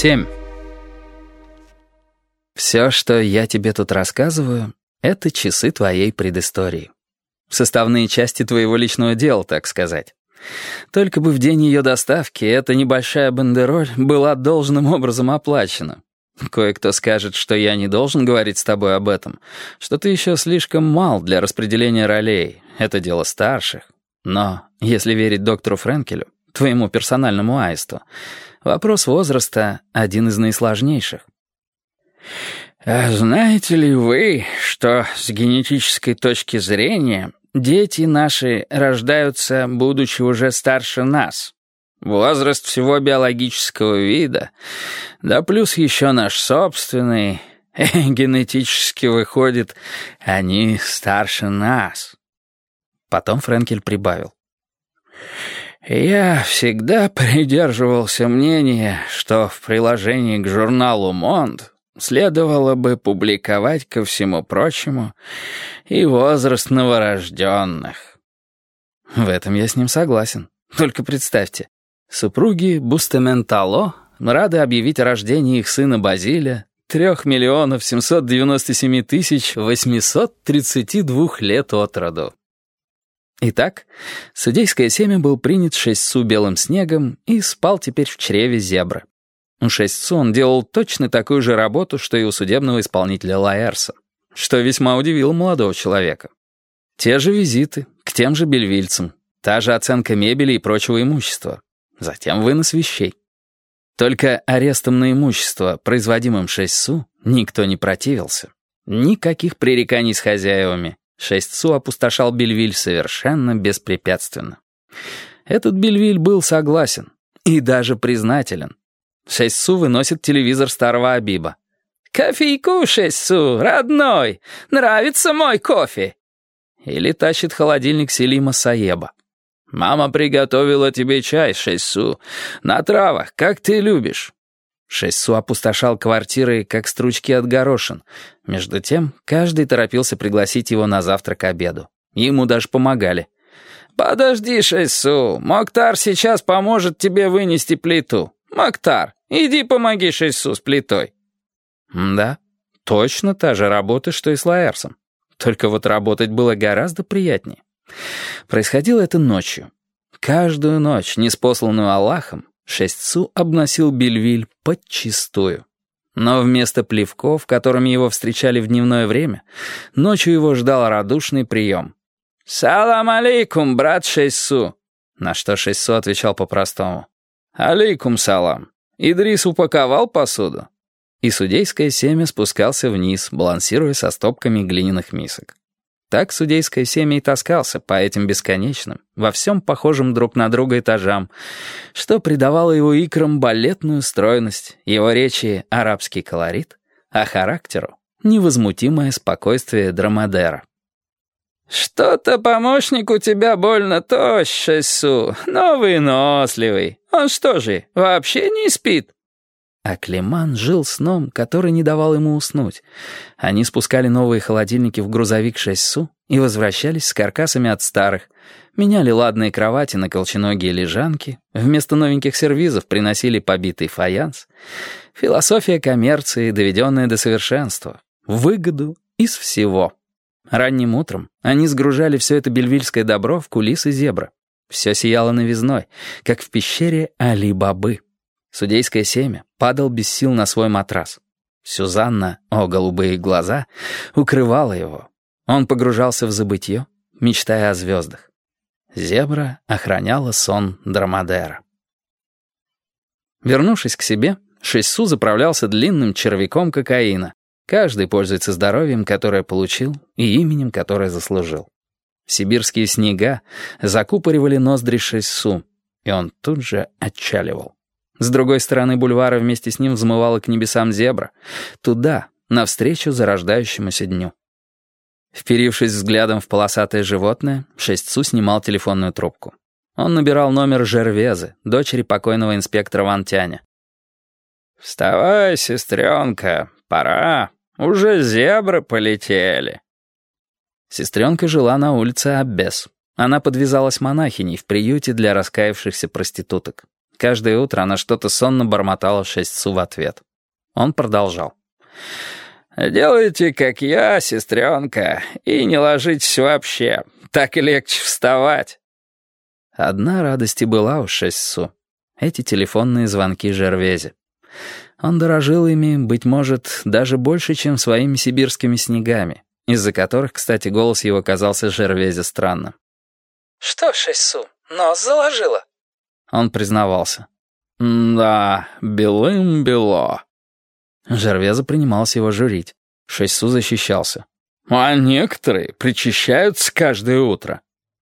Семь. Все, что я тебе тут рассказываю, это часы твоей предыстории. Составные части твоего личного дела, так сказать. Только бы в день ее доставки эта небольшая бандероль была должным образом оплачена. Кое-кто скажет, что я не должен говорить с тобой об этом, что ты еще слишком мал для распределения ролей, это дело старших. Но, если верить доктору Френкелю, твоему персональному аисту, вопрос возраста — один из наисложнейших. А знаете ли вы, что с генетической точки зрения дети наши рождаются, будучи уже старше нас? Возраст всего биологического вида, да плюс еще наш собственный, генетически выходит, они старше нас. Потом Френкель прибавил. Я всегда придерживался мнения, что в приложении к журналу «Монд» следовало бы публиковать, ко всему прочему, и возраст новорожденных. В этом я с ним согласен. Только представьте, супруги Бустементало рады объявить о рождении их сына Базиля трех миллионов семьсот девяносто семи тысяч восемьсот тридцати двух лет от роду. Итак, судейское семя был принят шестьсу белым снегом и спал теперь в чреве зебры. У шестьсу он делал точно такую же работу, что и у судебного исполнителя Лаэрса, что весьма удивило молодого человека. Те же визиты, к тем же бельвильцам, та же оценка мебели и прочего имущества, затем вынос вещей. Только арестом на имущество, производимым шестьсу, никто не противился. Никаких пререканий с хозяевами, Шесть Су опустошал Бельвиль совершенно беспрепятственно. Этот Бельвиль был согласен и даже признателен. Шесть Су выносит телевизор старого Абиба. «Кофейку, Шесть Су, родной! Нравится мой кофе!» Или тащит холодильник Селима Саеба. «Мама приготовила тебе чай, Шесть Су, на травах, как ты любишь». Шессу опустошал квартиры, как стручки от горошин. Между тем, каждый торопился пригласить его на завтрак к обеду. Ему даже помогали. «Подожди, Шессу, Моктар сейчас поможет тебе вынести плиту. Моктар, иди помоги Шессу с плитой». Да, точно та же работа, что и с Лаэрсом. Только вот работать было гораздо приятнее. Происходило это ночью. Каждую ночь, неспосланную Аллахом, Шестцу обносил Бельвиль подчистую. Но вместо плевков, которыми его встречали в дневное время, ночью его ждал радушный прием. «Салам алейкум, брат Шестцу!» На что Шестцу отвечал по-простому. «Алейкум салам. Идрис упаковал посуду?» И судейское семя спускался вниз, балансируя со стопками глиняных мисок. Так судейское семя и таскался по этим бесконечным, во всем похожим друг на друга этажам, что придавало его икрам балетную стройность, его речи — арабский колорит, а характеру — невозмутимое спокойствие Драмадера. «Что-то помощник у тебя больно тощ, Су, но выносливый. Он что же, вообще не спит?» А Клеман жил сном, который не давал ему уснуть. Они спускали новые холодильники в грузовик 6 и возвращались с каркасами от старых. Меняли ладные кровати на колченогие лежанки, вместо новеньких сервизов приносили побитый фаянс. Философия коммерции, доведенная до совершенства. Выгоду из всего. Ранним утром они сгружали все это бельвильское добро в кулисы зебра. Все сияло новизной, как в пещере Али-Бабы. Судейское семя падал без сил на свой матрас. Сюзанна, о голубые глаза, укрывала его. Он погружался в забытье, мечтая о звездах. Зебра охраняла сон Драмадера. Вернувшись к себе, Шессу заправлялся длинным червяком кокаина. Каждый пользуется здоровьем, которое получил, и именем, которое заслужил. Сибирские снега закупоривали ноздри Шессу, и он тут же отчаливал. С другой стороны бульвара вместе с ним взмывала к небесам зебра. Туда, навстречу зарождающемуся дню. Вперившись взглядом в полосатое животное, Шестцу снимал телефонную трубку. Он набирал номер Жервезы, дочери покойного инспектора Вантяня. «Вставай, сестренка, пора. Уже зебры полетели». Сестренка жила на улице Аббес. Она подвязалась монахиней в приюте для раскаявшихся проституток. Каждое утро она что-то сонно бормотала шестцу в ответ. Он продолжал. «Делайте, как я, сестренка, и не ложитесь вообще. Так легче вставать». Одна радость и была у Шестцу. Эти телефонные звонки Жервезе. Он дорожил ими, быть может, даже больше, чем своими сибирскими снегами, из-за которых, кстати, голос его казался Жервезе странным. «Что, Шестцу, нос заложила?» Он признавался. «Да, белым-бело». Жервеза принимался его журить. Шестьсу защищался. «А некоторые причащаются каждое утро».